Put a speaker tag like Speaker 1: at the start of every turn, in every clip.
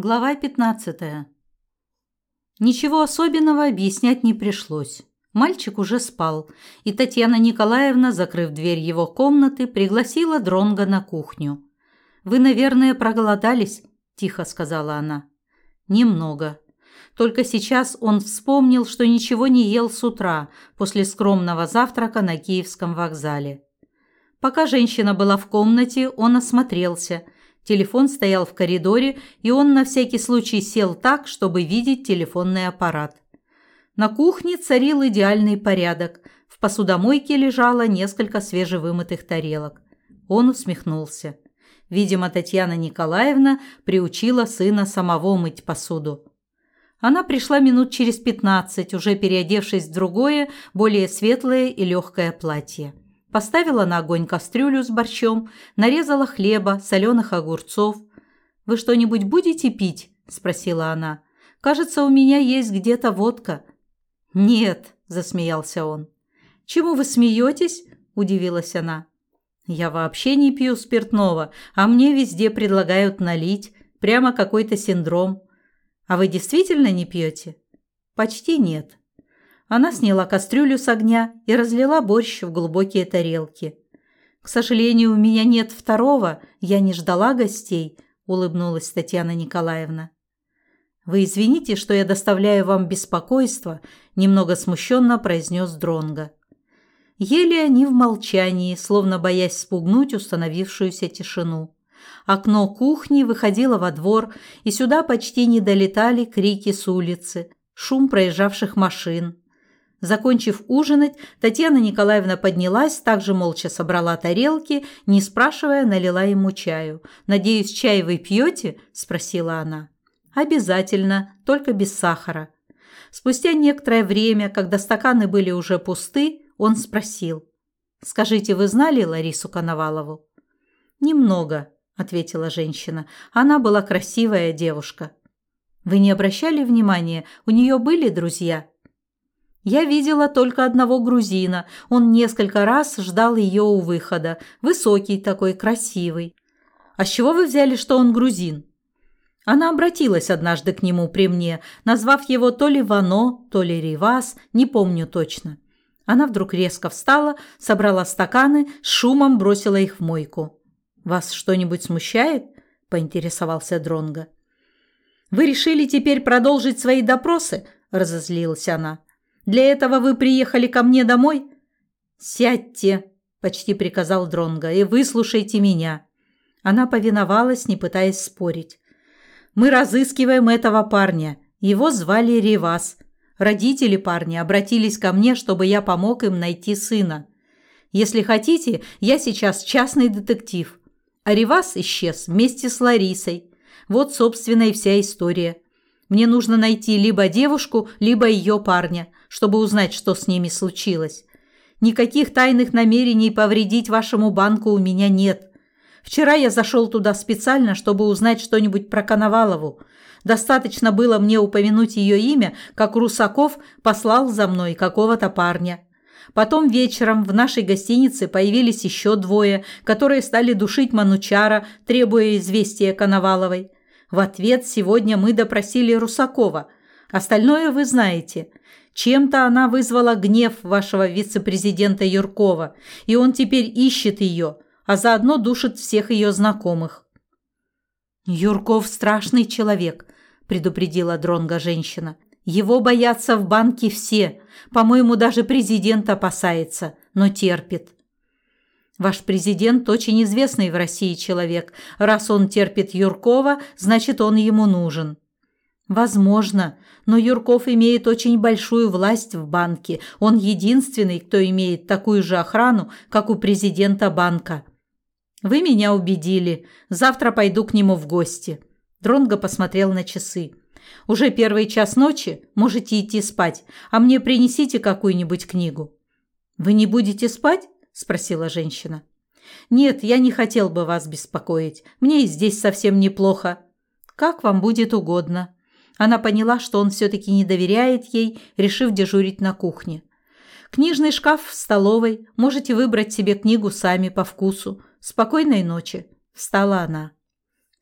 Speaker 1: Глава 15. Ничего особенного объяснять не пришлось. Мальчик уже спал, и Татьяна Николаевна, закрыв дверь его комнаты, пригласила Дронга на кухню. «Вы, наверное, проголодались?» – тихо сказала она. «Немного. Только сейчас он вспомнил, что ничего не ел с утра после скромного завтрака на Киевском вокзале. Пока женщина была в комнате, он осмотрелся. Телефон стоял в коридоре, и он на всякий случай сел так, чтобы видеть телефонный аппарат. На кухне царил идеальный порядок. В посудомойке лежало несколько свежевымытых тарелок. Он усмехнулся. Видимо, Татьяна Николаевна приучила сына самого мыть посуду. Она пришла минут через пятнадцать, уже переодевшись в другое, более светлое и легкое платье. Поставила на огонь кастрюлю с борщом, нарезала хлеба, соленых огурцов. «Вы что-нибудь будете пить?» – спросила она. «Кажется, у меня есть где-то водка». «Нет», – засмеялся он. «Чему вы смеетесь?» – удивилась она. «Я вообще не пью спиртного, а мне везде предлагают налить. Прямо какой-то синдром. А вы действительно не пьете?» «Почти нет». Она сняла кастрюлю с огня и разлила борщ в глубокие тарелки. «К сожалению, у меня нет второго, я не ждала гостей», – улыбнулась Татьяна Николаевна. «Вы извините, что я доставляю вам беспокойство», – немного смущенно произнес Дронга. Ели они в молчании, словно боясь спугнуть установившуюся тишину. Окно кухни выходило во двор, и сюда почти не долетали крики с улицы, шум проезжавших машин. Закончив ужинать, Татьяна Николаевна поднялась, также молча собрала тарелки, не спрашивая, налила ему чаю. «Надеюсь, чай вы пьете?» – спросила она. «Обязательно, только без сахара». Спустя некоторое время, когда стаканы были уже пусты, он спросил. «Скажите, вы знали Ларису Коновалову?» «Немного», – ответила женщина. «Она была красивая девушка». «Вы не обращали внимания, у нее были друзья?» Я видела только одного грузина. Он несколько раз ждал ее у выхода. Высокий такой, красивый. А с чего вы взяли, что он грузин? Она обратилась однажды к нему при мне, назвав его то ли Вано, то ли Ривас, не помню точно. Она вдруг резко встала, собрала стаканы, шумом бросила их в мойку. «Вас что-нибудь смущает?» – поинтересовался Дронга. «Вы решили теперь продолжить свои допросы?» – разозлилась она. Для этого вы приехали ко мне домой? Сядьте, почти приказал Дронга, и выслушайте меня. Она повиновалась, не пытаясь спорить. Мы разыскиваем этого парня. Его звали Ривас. Родители парня обратились ко мне, чтобы я помог им найти сына. Если хотите, я сейчас частный детектив. А Ривас исчез вместе с Ларисой. Вот, собственно, и вся история. Мне нужно найти либо девушку, либо ее парня, чтобы узнать, что с ними случилось. Никаких тайных намерений повредить вашему банку у меня нет. Вчера я зашел туда специально, чтобы узнать что-нибудь про Коновалову. Достаточно было мне упомянуть ее имя, как Русаков послал за мной какого-то парня. Потом вечером в нашей гостинице появились еще двое, которые стали душить Манучара, требуя известия Коноваловой. В ответ сегодня мы допросили Русакова. Остальное вы знаете. Чем-то она вызвала гнев вашего вице-президента Юркова, и он теперь ищет ее, а заодно душит всех ее знакомых. «Юрков страшный человек», – предупредила Дронга женщина. «Его боятся в банке все. По-моему, даже президент опасается, но терпит». Ваш президент очень известный в России человек. Раз он терпит Юркова, значит, он ему нужен. Возможно, но Юрков имеет очень большую власть в банке. Он единственный, кто имеет такую же охрану, как у президента банка. Вы меня убедили. Завтра пойду к нему в гости. Дронго посмотрел на часы. Уже первый час ночи, можете идти спать, а мне принесите какую-нибудь книгу. Вы не будете спать? спросила женщина. Нет, я не хотел бы вас беспокоить. Мне и здесь совсем неплохо. Как вам будет угодно. Она поняла, что он все таки не доверяет ей, решив дежурить на кухне. Книжный шкаф в столовой. Можете выбрать себе книгу сами по вкусу. Спокойной ночи, встала она.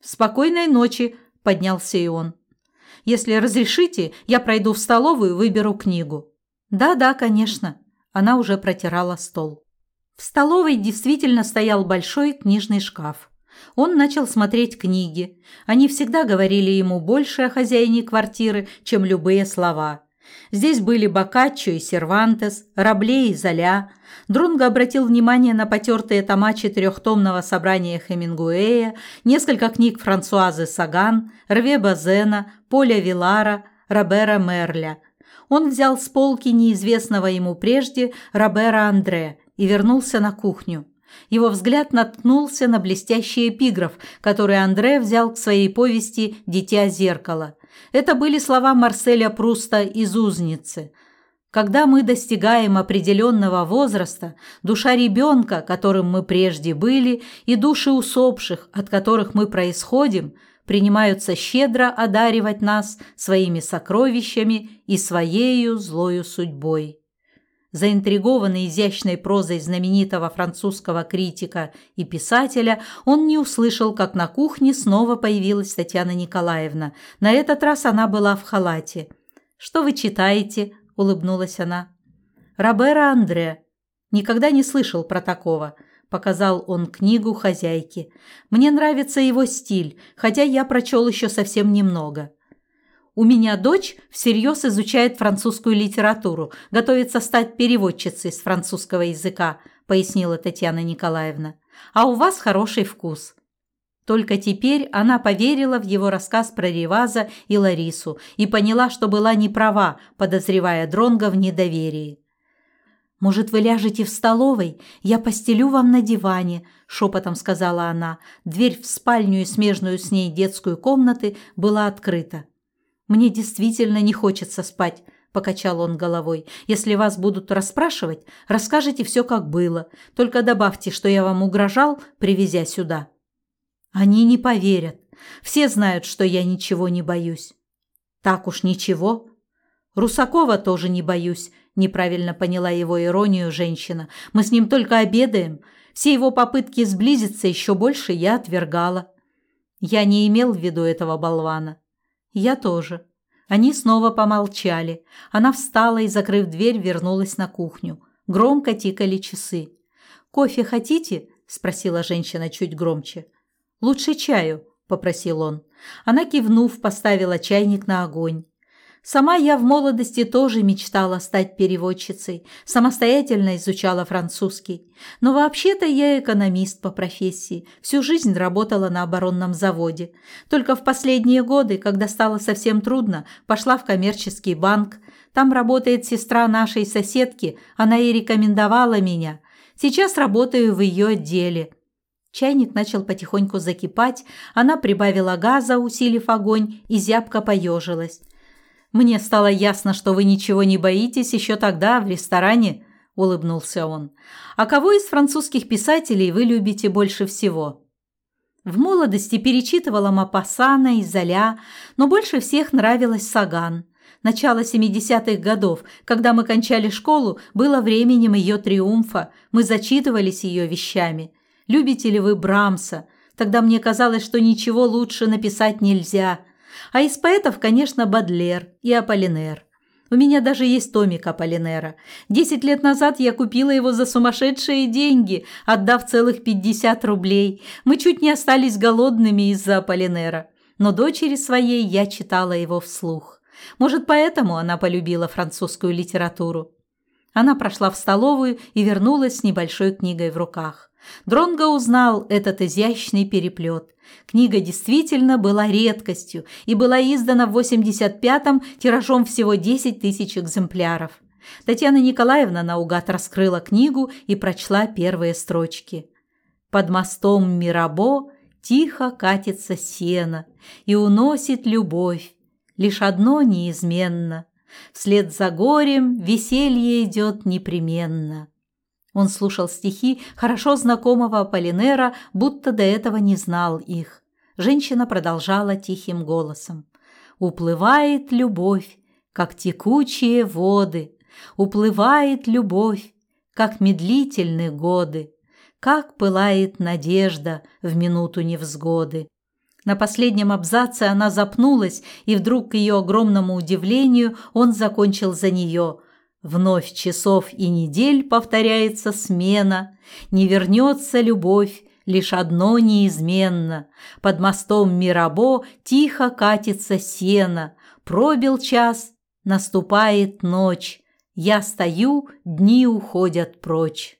Speaker 1: Спокойной ночи, поднялся и он. Если разрешите, я пройду в столовую и выберу книгу. Да-да, конечно. Она уже протирала стол. В столовой действительно стоял большой книжный шкаф. Он начал смотреть книги. Они всегда говорили ему больше о хозяине квартиры, чем любые слова. Здесь были Боккаччо и Сервантес, Рабле и Золя. Дронго обратил внимание на потертые тома четырехтомного собрания Хемингуэя, несколько книг Франсуазы Саган, Рве Базена, Поля Вилара, Робера Мерля. Он взял с полки неизвестного ему прежде Робера Андре и вернулся на кухню. Его взгляд наткнулся на блестящий эпиграф, который Андре взял к своей повести «Дитя зеркала». Это были слова Марселя Пруста из «Узницы». Когда мы достигаем определенного возраста, душа ребенка, которым мы прежде были, и души усопших, от которых мы происходим, принимаются щедро одаривать нас своими сокровищами и своею злою судьбой. Заинтригованный изящной прозой знаменитого французского критика и писателя, он не услышал, как на кухне снова появилась Татьяна Николаевна. На этот раз она была в халате. «Что вы читаете?» – улыбнулась она. «Робера Андре. Никогда не слышал про такого». Показал он книгу хозяйке. «Мне нравится его стиль, хотя я прочел еще совсем немного». У меня дочь всерьез изучает французскую литературу, готовится стать переводчицей с французского языка, пояснила Татьяна Николаевна. А у вас хороший вкус. Только теперь она поверила в его рассказ про Реваза и Ларису и поняла, что была не права, подозревая Дронга в недоверии. «Может, вы ляжете в столовой? Я постелю вам на диване», – шепотом сказала она. Дверь в спальню и смежную с ней детскую комнаты была открыта. Мне действительно не хочется спать, покачал он головой. Если вас будут расспрашивать, расскажите все, как было. Только добавьте, что я вам угрожал, привезя сюда. Они не поверят. Все знают, что я ничего не боюсь. Так уж ничего. Русакова тоже не боюсь, неправильно поняла его иронию женщина. Мы с ним только обедаем. Все его попытки сблизиться еще больше я отвергала. Я не имел в виду этого болвана. Я тоже. Они снова помолчали. Она встала и, закрыв дверь, вернулась на кухню. Громко тикали часы. «Кофе хотите?» – спросила женщина чуть громче. «Лучше чаю», – попросил он. Она, кивнув, поставила чайник на огонь. Сама я в молодости тоже мечтала стать переводчицей, самостоятельно изучала французский. Но вообще-то я экономист по профессии, всю жизнь работала на оборонном заводе. Только в последние годы, когда стало совсем трудно, пошла в коммерческий банк. Там работает сестра нашей соседки, она и рекомендовала меня. Сейчас работаю в ее отделе. Чайник начал потихоньку закипать, она прибавила газа, усилив огонь, и зябко поежилась. Мне стало ясно, что вы ничего не боитесь еще тогда в ресторане, улыбнулся он. А кого из французских писателей вы любите больше всего? В молодости перечитывала Мапассана и Золя, но больше всех нравилась Саган. Начало 70-х годов, когда мы кончали школу, было временем ее триумфа. Мы зачитывались ее вещами. Любите ли вы Брамса? Тогда мне казалось, что ничего лучше написать нельзя. А из поэтов, конечно, Бадлер и Аполлинер. У меня даже есть томик Аполлинера. Десять лет назад я купила его за сумасшедшие деньги, отдав целых пятьдесят рублей. Мы чуть не остались голодными из-за Аполлинера. Но дочери своей я читала его вслух. Может, поэтому она полюбила французскую литературу. Она прошла в столовую и вернулась с небольшой книгой в руках. Дронго узнал этот изящный переплет. Книга действительно была редкостью и была издана в 85-м тиражом всего 10 тысяч экземпляров. Татьяна Николаевна наугад раскрыла книгу и прочла первые строчки. «Под мостом Мирабо тихо катится сено и уносит любовь. Лишь одно неизменно. Вслед за горем веселье идет непременно». Он слушал стихи хорошо знакомого Полинера, будто до этого не знал их. Женщина продолжала тихим голосом. «Уплывает любовь, как текучие воды, уплывает любовь, как медлительны годы, как пылает надежда в минуту невзгоды. На последнем абзаце она запнулась, и вдруг, к ее огромному удивлению, он закончил за нее. «Вновь часов и недель повторяется смена, не вернется любовь, лишь одно неизменно. Под мостом Мирабо тихо катится сено, пробил час, наступает ночь. Я стою, дни уходят прочь».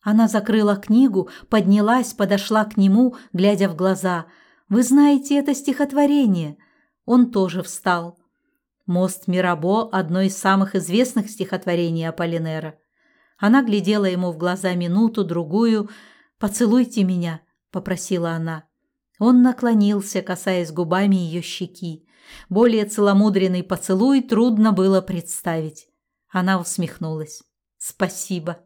Speaker 1: Она закрыла книгу, поднялась, подошла к нему, глядя в глаза. «Вы знаете это стихотворение?» Он тоже встал. «Мост Мирабо» – одно из самых известных стихотворений Аполлинера. Она глядела ему в глаза минуту-другую. «Поцелуйте меня», – попросила она. Он наклонился, касаясь губами ее щеки. Более целомудренный поцелуй трудно было представить. Она усмехнулась. «Спасибо».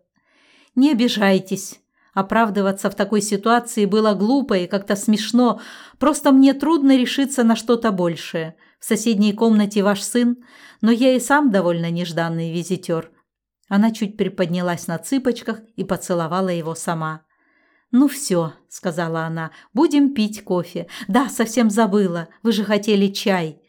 Speaker 1: Не обижайтесь. Оправдываться в такой ситуации было глупо и как-то смешно. Просто мне трудно решиться на что-то большее. В соседней комнате ваш сын, но я и сам довольно нежданный визитер. Она чуть приподнялась на цыпочках и поцеловала его сама. «Ну все», — сказала она, — «будем пить кофе. Да, совсем забыла. Вы же хотели чай».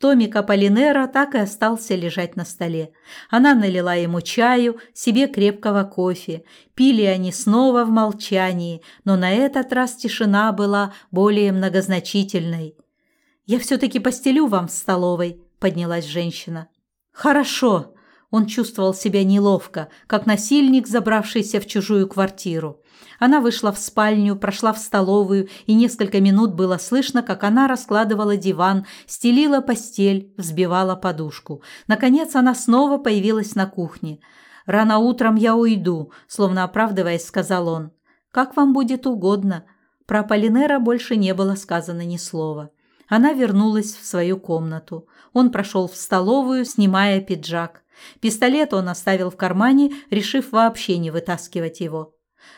Speaker 1: Томик Аполлинера так и остался лежать на столе. Она налила ему чаю, себе крепкого кофе. Пили они снова в молчании, но на этот раз тишина была более многозначительной. «Я все-таки постелю вам в столовой», – поднялась женщина. «Хорошо», он чувствовал себя неловко, как насильник, забравшийся в чужую квартиру. Она вышла в спальню, прошла в столовую, и несколько минут было слышно, как она раскладывала диван, стелила постель, взбивала подушку. Наконец она снова появилась на кухне. «Рано утром я уйду», – словно оправдываясь, сказал он. «Как вам будет угодно». Про Полинера больше не было сказано ни слова. Она вернулась в свою комнату. Он прошел в столовую, снимая пиджак. Пистолет он оставил в кармане, решив вообще не вытаскивать его.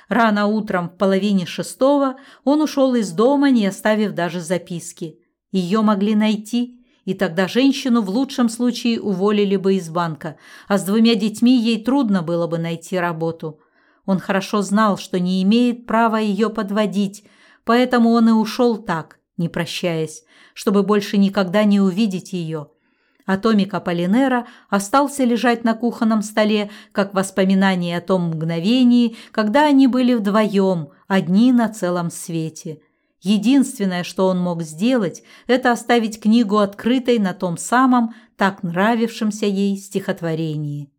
Speaker 1: Рано утром в половине шестого он ушел из дома, не оставив даже записки. Ее могли найти, и тогда женщину в лучшем случае уволили бы из банка, а с двумя детьми ей трудно было бы найти работу. Он хорошо знал, что не имеет права ее подводить, поэтому он и ушел так, не прощаясь, чтобы больше никогда не увидеть ее – а томик Аполлинера остался лежать на кухонном столе, как воспоминание о том мгновении, когда они были вдвоем, одни на целом свете. Единственное, что он мог сделать, это оставить книгу открытой на том самом, так нравившемся ей стихотворении.